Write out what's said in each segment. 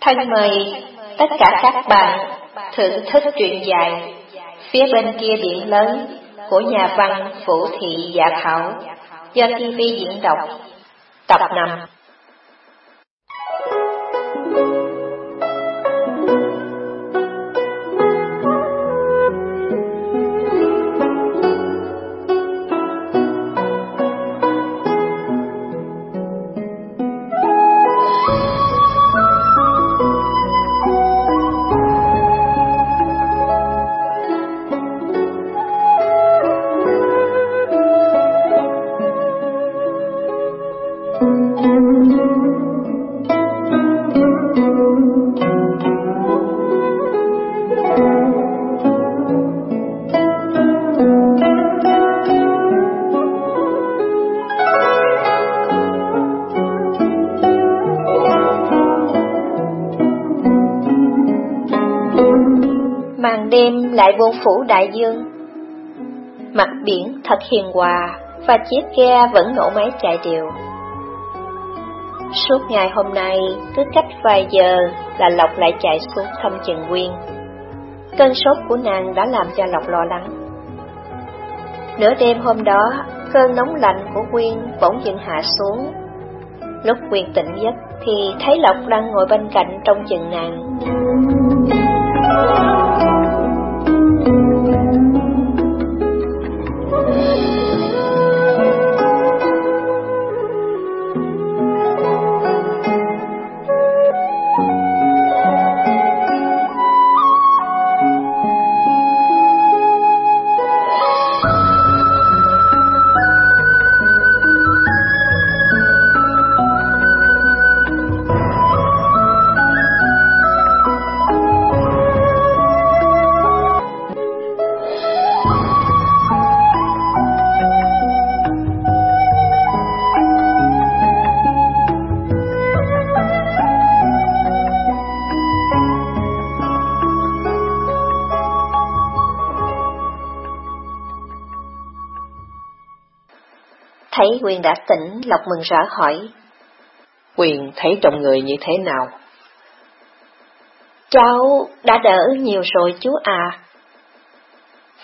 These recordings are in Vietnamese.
Thân mời tất cả các bạn thưởng thức truyện dài Phía bên kia biển lớn của nhà văn Phủ Thị Dạ Khảo do TV diễn đọc tập 5 đêm lại vô phủ đại dương. Mặt biển thật hiền hòa và chiếc ghe vẫn nổ máy chạy đều. Suốt ngày hôm nay, cứ cách vài giờ là Lộc lại chạy xuống thăm Trần Nguyên. Cơn sốt của nàng đã làm cho Lộc lo lắng. Nửa đêm hôm đó, cơn nóng lạnh của Quyên bỗng dừng hạ xuống. Lúc Quyên tỉnh giấc thì thấy Lộc đang ngồi bên cạnh trong chừng nàng. Quyền đã tỉnh, Lộc mừng rỡ hỏi. Quyền thấy trong người như thế nào? Cháu đã đỡ nhiều rồi chú à.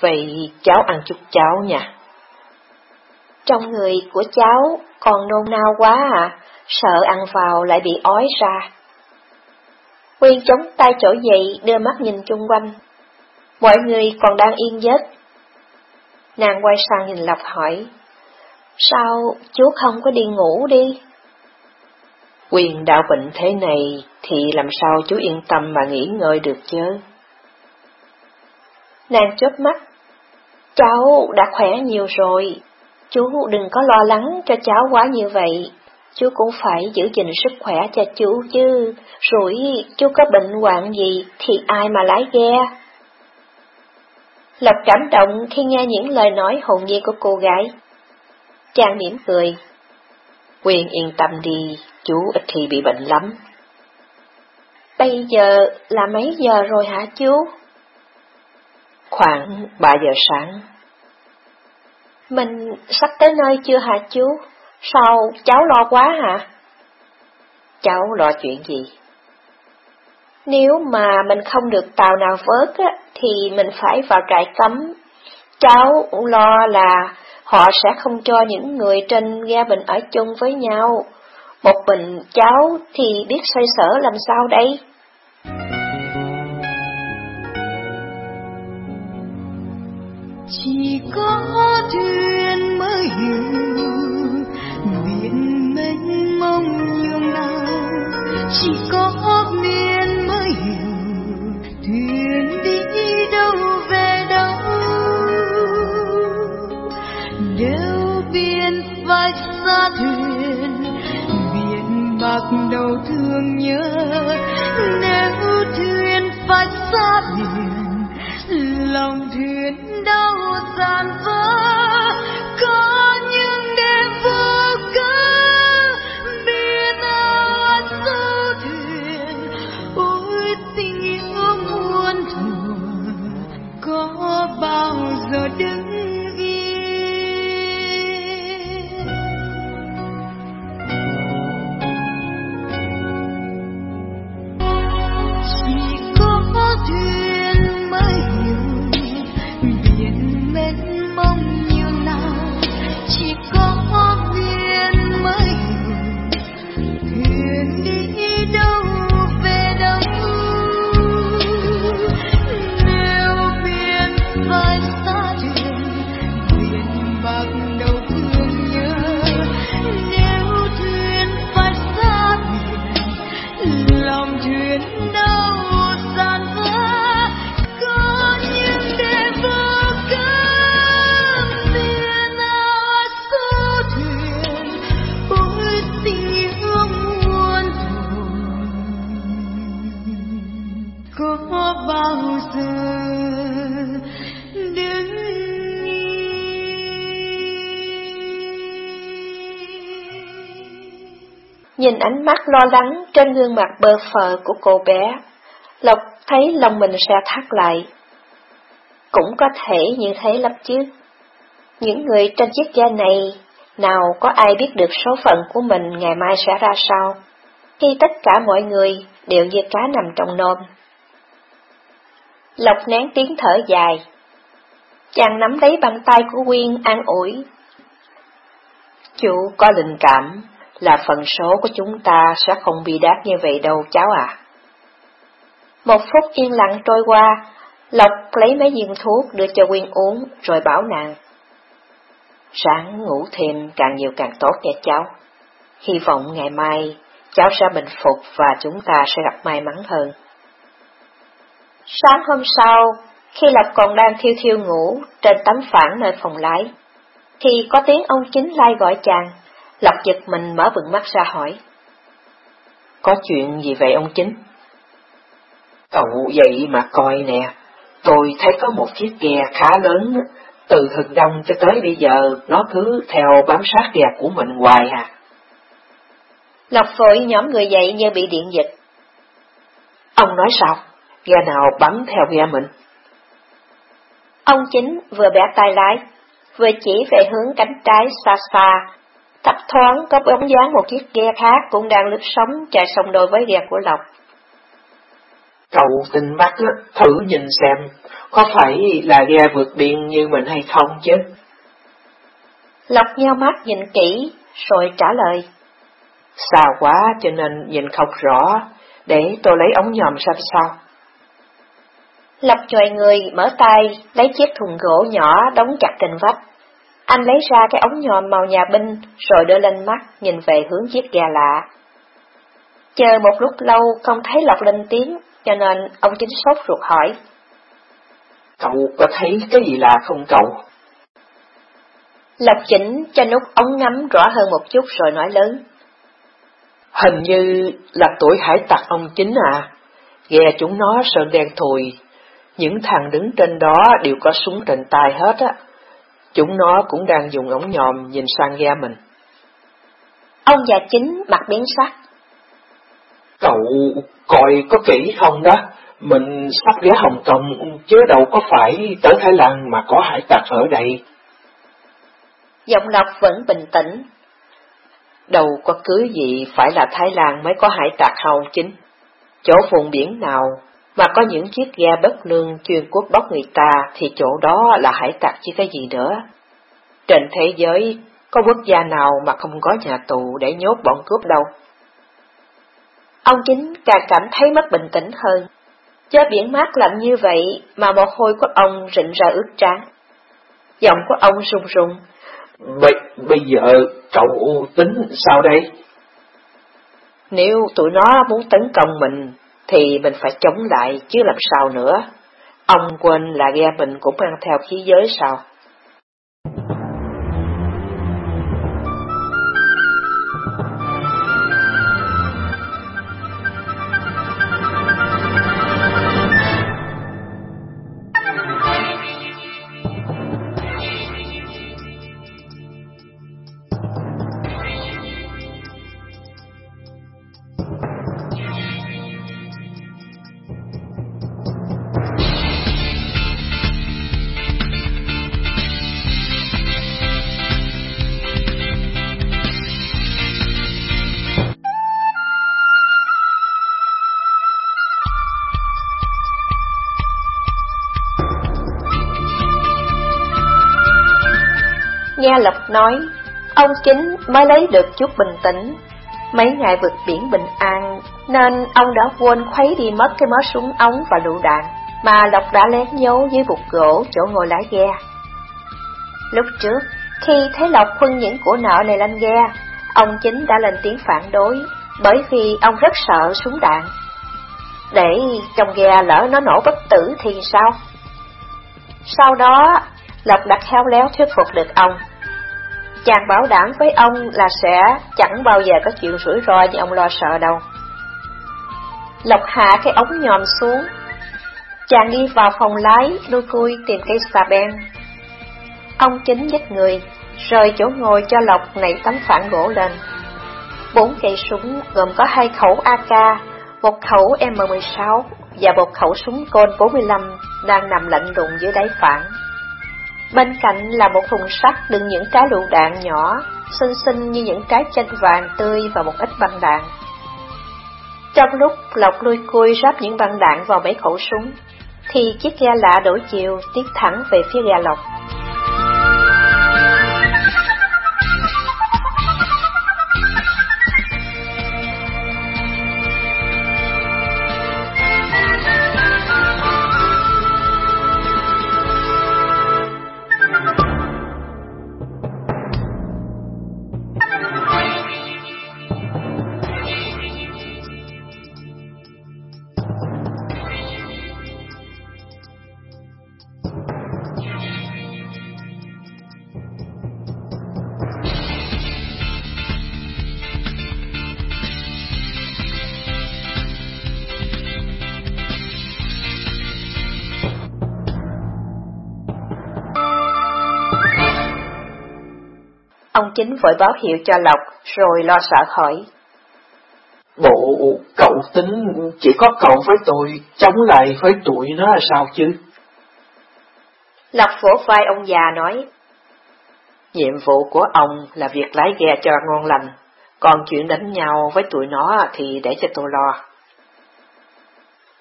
Vậy cháu ăn chút cháo nha. Trong người của cháu còn nôn nao quá à, sợ ăn vào lại bị ói ra. Quyên chống tay chỗ dậy đưa mắt nhìn chung quanh. Mọi người còn đang yên giấc. Nàng quay sang nhìn Lộc hỏi. Sao chú không có đi ngủ đi? Quyền đạo bệnh thế này thì làm sao chú yên tâm mà nghỉ ngơi được chứ? Nàng chớp mắt. Cháu đã khỏe nhiều rồi. Chú đừng có lo lắng cho cháu quá như vậy. Chú cũng phải giữ gìn sức khỏe cho chú chứ. Rồi chú có bệnh hoạn gì thì ai mà lái ghe? Lộc cảm động khi nghe những lời nói hồn nhiên của cô gái. Chàng mỉm cười. Quyên yên tâm đi, chú ít khi bị bệnh lắm. Bây giờ là mấy giờ rồi hả chú? Khoảng ba giờ sáng. Mình sắp tới nơi chưa hả chú? Sao cháu lo quá hả? Cháu lo chuyện gì? Nếu mà mình không được tàu nào vớt á, thì mình phải vào trại cấm. Cháu lo là họ sẽ không cho những người trên ghe bình ở chung với nhau. Một mình cháu thì biết xoay sở làm sao đây? Chỉ có thuyền Nhìn ánh mắt lo lắng trên gương mặt bơ phờ của cô bé, Lộc thấy lòng mình sẽ thắt lại. Cũng có thể như thế lắm chứ. Những người trên chiếc ghe này, nào có ai biết được số phận của mình ngày mai sẽ ra sao, khi tất cả mọi người đều như cá nằm trong nôm. Lộc nén tiếng thở dài. Chàng nắm lấy bàn tay của Quyên an ủi. chủ có linh cảm là phần số của chúng ta sẽ không bị đát như vậy đâu cháu à. Một phút yên lặng trôi qua, Lộc lấy mấy viên thuốc đưa cho Quyên uống rồi bảo nàng. Sáng ngủ thêm càng nhiều càng tốt nha cháu. Hy vọng ngày mai cháu sẽ bình phục và chúng ta sẽ gặp may mắn hơn. Sáng hôm sau, khi Lộc còn đang thiêu thiêu ngủ trên tấm phản nơi phòng lái, thì có tiếng ông chính lai gọi chàng. Lộc giật mình mở bừng mắt ra hỏi. Có chuyện gì vậy ông chính? Cậu vậy mà coi nè, tôi thấy có một chiếc ghe khá lớn, từ hừng đông cho tới bây giờ nó cứ theo bám sát ghe của mình hoài à. Lộc vội nhóm người dậy như bị điện giật. Ông nói sao? Ghe nào bắn theo ghe mình? Ông chính vừa bẻ tay lái, vừa chỉ về hướng cánh trái xa xa, thấp thoáng có bóng dáng một chiếc ghe khác cũng đang lướt sóng chạy song đôi với ghe của Lộc. Cậu tinh mắt thử nhìn xem, có phải là ghe vượt biên như mình hay không chứ? Lộc nheo mắt nhìn kỹ, rồi trả lời. Xa quá cho nên nhìn không rõ, để tôi lấy ống nhòm xem sao. Lộc chòi người, mở tay, lấy chiếc thùng gỗ nhỏ đóng chặt trên vách. Anh lấy ra cái ống nhòm màu nhà binh, rồi đưa lên mắt, nhìn về hướng chiếc gà lạ. Chờ một lúc lâu không thấy Lộc lên tiếng, cho nên ông chính sốt ruột hỏi. Cậu có thấy cái gì lạ không cậu? Lộc chỉnh cho nút ống ngắm rõ hơn một chút rồi nói lớn. Hình như là tuổi hải tặc ông chính à, ghe chúng nó sơn đen thùi, những thằng đứng trên đó đều có súng trên tay hết á. Chúng nó cũng đang dùng ống nhòm nhìn sang ghe mình. Ông già chính mặt biến sắc. Cậu coi có kỹ không đó, mình sắp ghé Hồng Kông chứ đâu có phải tới Thái Lan mà có hải tặc ở đây. Giọng Lộc vẫn bình tĩnh. Đâu có cứ gì phải là Thái Lan mới có hải tặc hầu chính. Chỗ vùng biển nào mà có những chiếc ghe bất lương chuyên cướp bóc người ta thì chỗ đó là hải tặc chứ cái gì nữa. Trên thế giới có quốc gia nào mà không có nhà tù để nhốt bọn cướp đâu. Ông chính càng cảm thấy mất bình tĩnh hơn. Chớ biển mát lạnh như vậy mà một hôi của ông rịn ra ướt trắng. Giọng của ông run run. Bây, bây giờ cậu tính sao đây? Nếu tụi nó muốn tấn công mình, thì mình phải chống lại chứ làm sao nữa. Ông quên là ghe mình cũng mang theo khí giới sao? Nghe Lộc nói, ông chính mới lấy được chút bình tĩnh. Mấy ngày vượt biển bình an, nên ông đã quên khuấy đi mất cái mớ súng ống và lựu đạn, mà Lộc đã lén giấu dưới bục gỗ chỗ ngồi lái ghe. Lúc trước, khi thấy Lộc khuân những của nợ này lên ghe, ông chính đã lên tiếng phản đối, bởi vì ông rất sợ súng đạn, để trong ghe lỡ nó nổ bất tử thì sao? Sau đó, Lộc đặt khéo léo thuyết phục được ông. Chàng bảo đảm với ông là sẽ chẳng bao giờ có chuyện rủi ro như ông lo sợ đâu. Lộc hạ cái ống nhòm xuống. Chàng đi vào phòng lái, đôi cui tìm cây xà beng. Ông chính dứt người, rời chỗ ngồi cho Lộc nảy tấm phản gỗ lên. Bốn cây súng gồm có hai khẩu AK, một khẩu M16 và một khẩu súng côn 45 đang nằm lạnh lùng dưới đáy phản. Bên cạnh là một thùng sắt đựng những trái lựu đạn nhỏ, xinh xinh như những trái chanh vàng tươi và một ít băng đạn. Trong lúc Lộc lui cui ráp những băng đạn vào mấy khẩu súng, thì chiếc ghe lạ đổi chiều tiến thẳng về phía ghe Lộc. Chính vội báo hiệu cho Lộc, rồi lo sợ hỏi. Bộ cậu tính chỉ có cậu với tôi, chống lại với tụi nó là sao chứ? Lộc vỗ vai ông già nói. Nhiệm vụ của ông là việc lái ghe cho ngon lành, còn chuyện đánh nhau với tụi nó thì để cho tôi lo.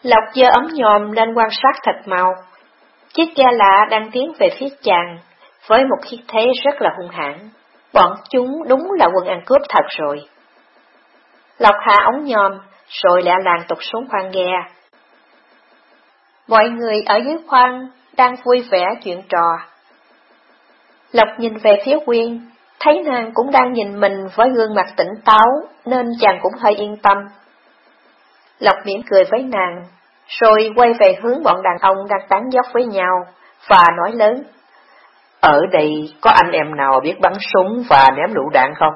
Lộc giơ ấm nhòm lên quan sát thật mau. Chiếc ghe lạ đang tiến về phía chàng, với một khí thế rất là hung hãn. Bọn chúng đúng là quân ăn cướp thật rồi. Lộc hạ ống nhòm, rồi lẹ làng tục xuống khoang ghe. Mọi người ở dưới khoang đang vui vẻ chuyện trò. Lộc nhìn về phía Quyên, thấy nàng cũng đang nhìn mình với gương mặt tỉnh táo, nên chàng cũng hơi yên tâm. Lộc mỉm cười với nàng, rồi quay về hướng bọn đàn ông đang tán dốc với nhau, và nói lớn. Ở đây có anh em nào biết bắn súng và ném lựu đạn không?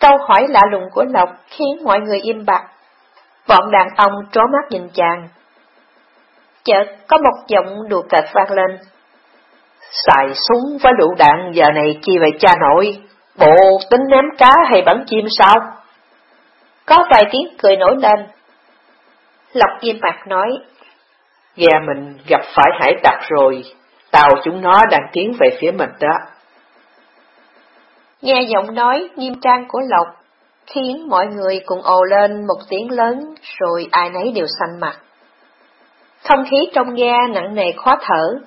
Câu hỏi lạ lùng của Lộc khiến mọi người im bặt. Bọn đàn ông trố mắt nhìn chàng. Chợt có một giọng đùa cợt vang lên. Xài súng với lựu đạn giờ này chi vậy cha nội? Bộ tính ném cá hay bắn chim sao? Có vài tiếng cười nổi lên. Lộc im mặt nói. Ghe mình gặp phải hải tặc rồi, tàu chúng nó đang tiến về phía mình đó. Nghe giọng nói nghiêm trang của Lộc, khiến mọi người cùng ồ lên một tiếng lớn rồi ai nấy đều xanh mặt. Không khí trong ghe nặng nề khó thở,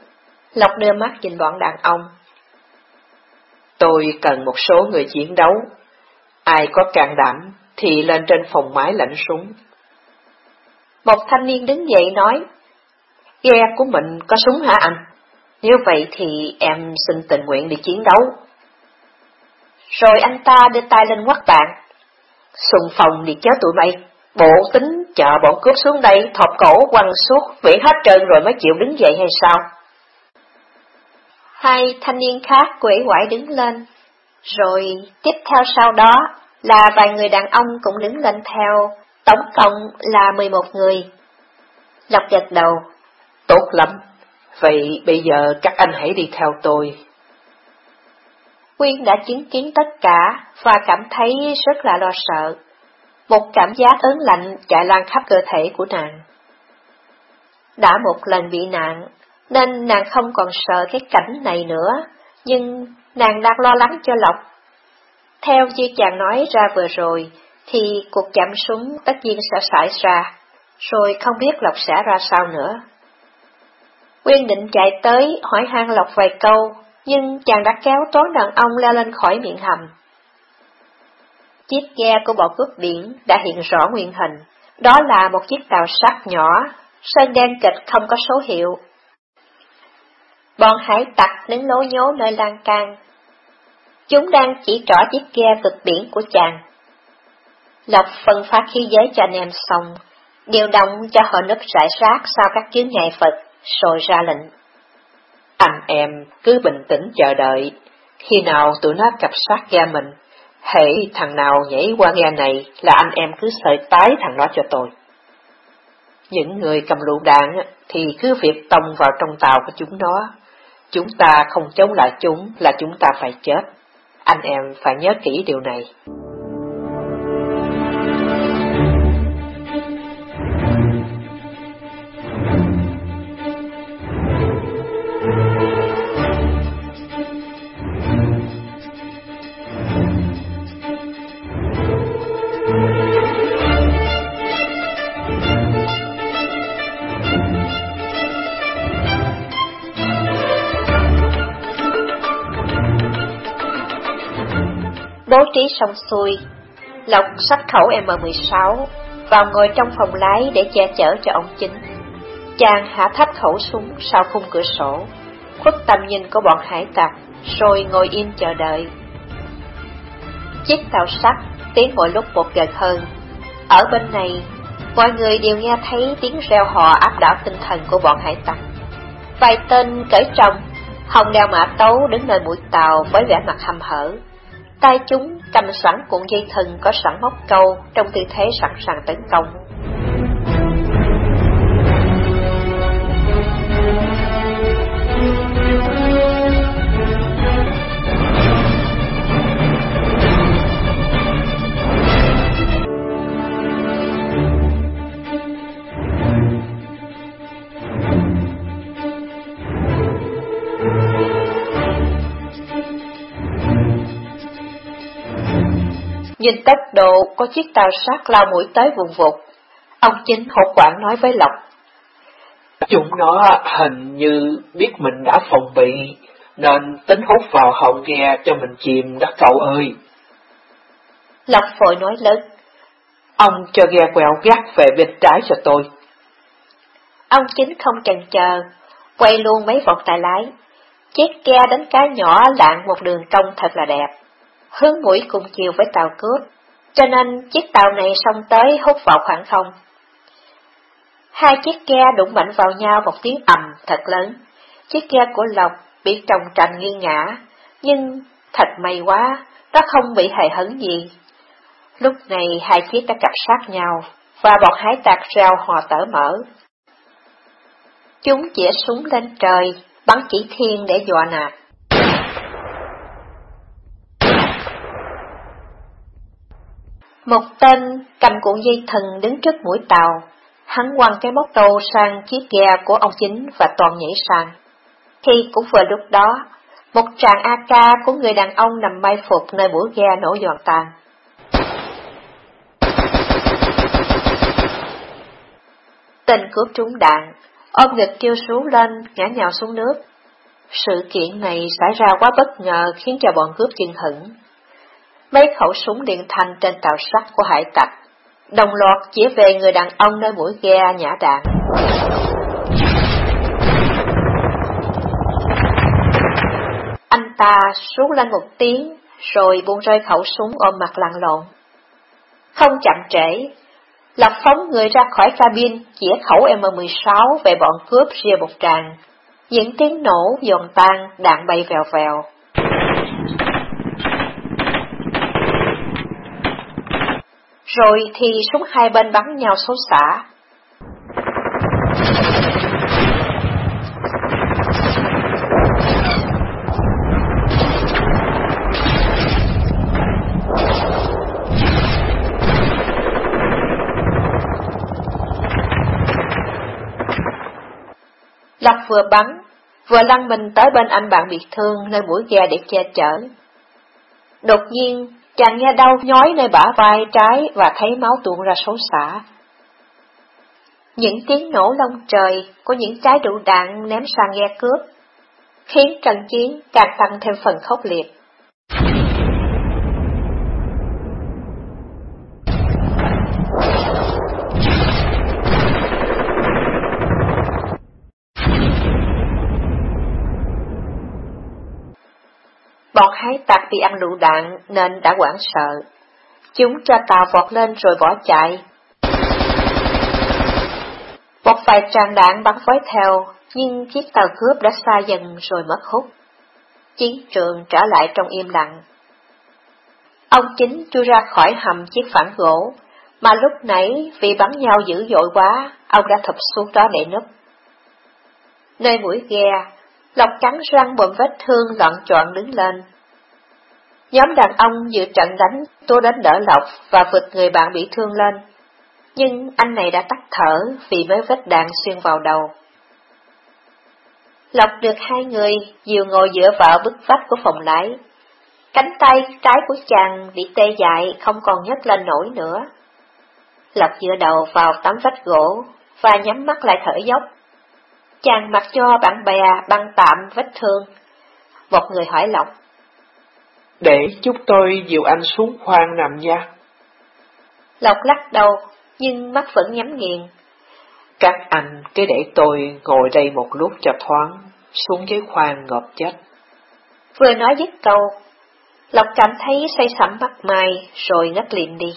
Lộc đưa mắt nhìn bọn đàn ông. Tôi cần một số người chiến đấu. Ai có can đảm thì lên trên phòng máy lãnh súng. Một thanh niên đứng dậy nói, Ghe của mình có súng hả anh? Nếu vậy thì em xin tình nguyện đi chiến đấu. Rồi anh ta đưa tay lên quát bạn. Xung phòng đi chéo tụi bay, bộ tính chờ bọn cướp xuống đây thọp cổ quăng suốt vĩ hết trơn rồi mới chịu đứng dậy hay sao? Hai thanh niên khác quể quải đứng lên, rồi tiếp theo sau đó là vài người đàn ông cũng đứng lên theo, tổng cộng là 11 người. Lộc gật đầu. Tốt lắm, vậy bây giờ các anh hãy đi theo tôi. Quyên đã chứng kiến tất cả và cảm thấy rất là lo sợ. Một cảm giác ớn lạnh chạy lan khắp cơ thể của nàng. Đã một lần bị nạn, nên nàng không còn sợ cái cảnh này nữa, nhưng nàng đang lo lắng cho Lộc. Theo như chàng nói ra vừa rồi, thì cuộc chạm súng tất nhiên sẽ xảy ra, rồi không biết Lộc sẽ ra sao nữa. Quyên định chạy tới hỏi han Lộc vài câu, nhưng chàng đã kéo tối đàn ông leo lên khỏi miệng hầm. Chiếc ghe của bọn cướp biển đã hiện rõ nguyên hình, đó là một chiếc tàu sắt nhỏ, sơn đen kịch không có số hiệu. Bọn hải tặc đứng lố nhố nơi lan can. Chúng đang chỉ trỏ chiếc ghe vượt biển của chàng. Lộc phân phát khí giới cho anh em xong, điều động cho họ nấp rải rác sau các chướng ngại Phật, rồi ra lệnh. Anh em cứ bình tĩnh chờ đợi, khi nào tụi nó cặp sát ga mình, hễ thằng nào nhảy qua ga này là anh em cứ sợi tái thằng đó cho tôi. Những người cầm lựu đạn thì cứ việc tông vào trong tàu của chúng nó. Chúng ta không chống lại chúng là chúng ta phải chết. Anh em phải nhớ kỹ điều này. Bố trí xong xuôi, Lộc sách khẩu M16 vào ngồi trong phòng lái để che chở cho ông chính. Chàng hạ thấp khẩu súng sau khung cửa sổ, khuất tầm nhìn của bọn hải tặc, rồi ngồi im chờ đợi. Chiếc tàu sắt tiến mỗi lúc một gần hơn. Ở bên này, mọi người đều nghe thấy tiếng reo hò áp đảo tinh thần của bọn hải tặc. Vài tên cởi trồng, hồng đeo mã tấu đứng nơi mũi tàu với vẻ mặt hầm hở, tay chúng cầm sẵn cuộn dây thừng có sẵn móc câu, trong tư thế sẵn sàng tấn công. Nhìn tốc độ có chiếc tàu sát lao mũi tới vùng vụt. Ông chính hốt quảng nói với Lộc. Chúng nó hình như biết mình đã phòng bị, nên tính hút vào hậu ghe cho mình chìm đó cậu ơi. Lộc vội nói lớn. Ông cho ghe quẹo gắt về bên trái cho tôi. Ông chính không chần chờ, quay luôn mấy vòng tay lái. Chiếc ghe đánh cá nhỏ lạng một đường cong thật là đẹp hướng mũi cùng chiều với tàu cướp, cho nên chiếc tàu này xông tới hút vào khoảng không. Hai chiếc ghe đụng mạnh vào nhau một tiếng ầm thật lớn. Chiếc ghe của Lộc bị trồng trành nghiêng ngã, nhưng thật may quá, nó không bị hề hấn gì. Lúc này hai chiếc đã cặp sát nhau, và bọn hải tặc rào hò tở mở. Chúng chĩa súng lên trời, bắn chỉ thiên để dọa nạt. Một tên cầm cuộn dây thần đứng trước mũi tàu, hắn quăng cái móc đầu sang chiếc ghe của ông chính và toàn nhảy sang. Khi cũng vừa lúc đó, một tràng AK của người đàn ông nằm may phục nơi mũi ghe nổ giòn tàn. Tên cướp trúng đạn, ôm ngực kêu xuống lên, ngã nhào xuống nước. Sự kiện này xảy ra quá bất ngờ khiến cho bọn cướp chừng hững, mấy khẩu súng điện thanh trên tàu sắt của hải tặc, đồng loạt chỉ về người đàn ông nơi mũi ghe nhả đạn. Anh ta xuống lên một tiếng, rồi buông rơi khẩu súng ôm mặt lăn lộn. Không chậm trễ, Lập phóng người ra khỏi cabin, chĩa khẩu M16 về bọn cướp ria một tràng. Những tiếng nổ giòn tan, đạn bay vèo vèo. Rồi thì súng hai bên bắn nhau xấu xả. Lộc vừa bắn, vừa lăn mình tới bên anh bạn bị thương nơi mũi ghe để che chở. Đột nhiên, Chàng nghe đau nhói nơi bả vai trái và thấy máu tuôn ra xấu xả. Những tiếng nổ lông trời của những trái đủ đạn ném sang ghe cướp, khiến trận chiến càng tăng thêm phần khốc liệt. Bọn hái tặc bị ăn lựu đạn nên đã hoảng sợ. Chúng cho tàu vọt lên rồi bỏ chạy. Một vài tràng đạn bắn phối theo, nhưng chiếc tàu cướp đã xa dần rồi mất hút. Chiến trường trở lại trong im lặng. Ông chính chui ra khỏi hầm chiếc phản gỗ, mà lúc nãy vì bắn nhau dữ dội quá, ông đã thụp xuống đó để núp. Nơi mũi ghe, Lộc cắn răng bầm vết thương loạn trọn đứng lên. Nhóm đàn ông dự trận đánh, tôi đến đỡ Lộc và vượt người bạn bị thương lên. Nhưng anh này đã tắt thở vì mấy vết đạn xuyên vào đầu. Lộc được hai người, dìu ngồi giữa vợ bức vách của phòng lái. Cánh tay trái của chàng bị tê dại không còn nhấc lên nổi nữa. Lộc dựa đầu vào tấm vách gỗ và nhắm mắt lại thở dốc. Chàng mặc cho bạn bè băng tạm vết thương. Một người hỏi Lộc. Để chúng tôi dìu anh xuống khoang nằm nha. Lộc lắc đầu, nhưng mắt vẫn nhắm nghiền. Các anh cứ để tôi ngồi đây một lúc cho thoáng, xuống dưới khoang ngọt chết. Vừa nói dứt câu, Lộc cảm thấy say sẩm mắt mai rồi ngất liền đi.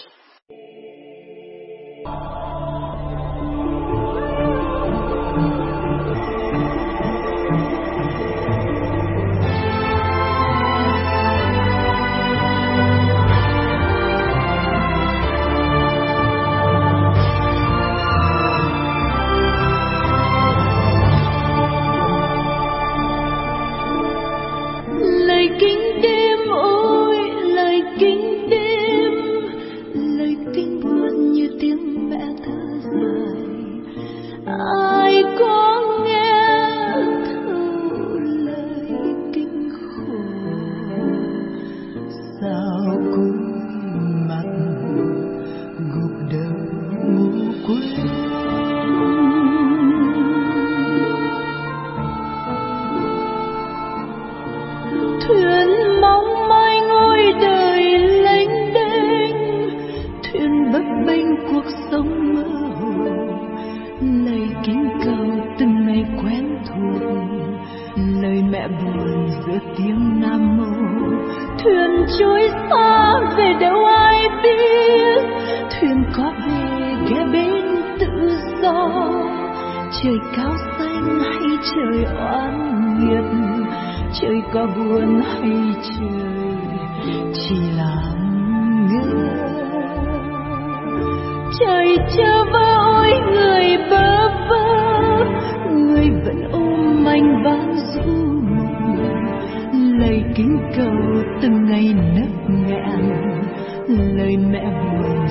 Trời oán nghiệt, trời có buồn hay trời, chỉ là nghĩa trời chớ vơ ôi người bơ vơ, người vẫn ôm manh ván du lời kính cầu từng ngày nấc nghẹn lời mẹ buồn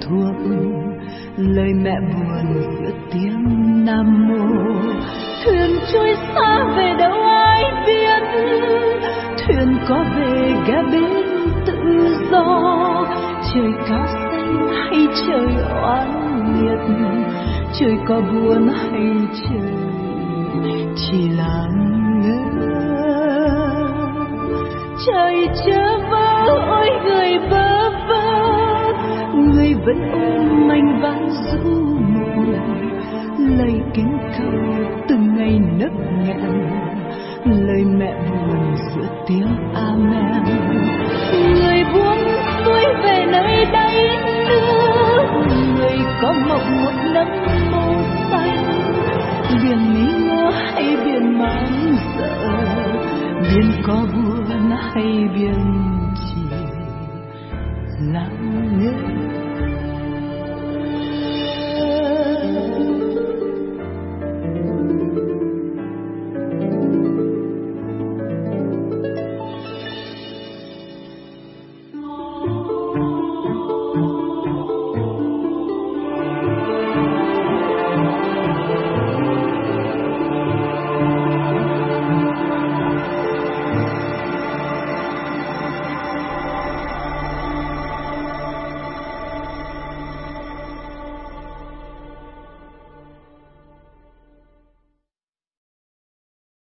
thuốc. Lời mẹ buồn giữa tiếng nam mô. Thuyền trôi xa về đâu ai biết? Thuyền có về ga bến tự do. Trời cao xanh hay trời oán nghiệt? Trời có buồn hay trời chỉ là ngỡ trời chớ vỡ ôi người bơ vơ người vẫn ôm anh và du mộng, lòng kính khóc từng ngày nấc nghẹn lời mẹ buồn giữa tiếng amen. Người buông xuôi về nơi đây nữa. Người có mộng một nấc màu xanh. Biển lý ngô hay biển mang sợ. Biển có buồn hay biển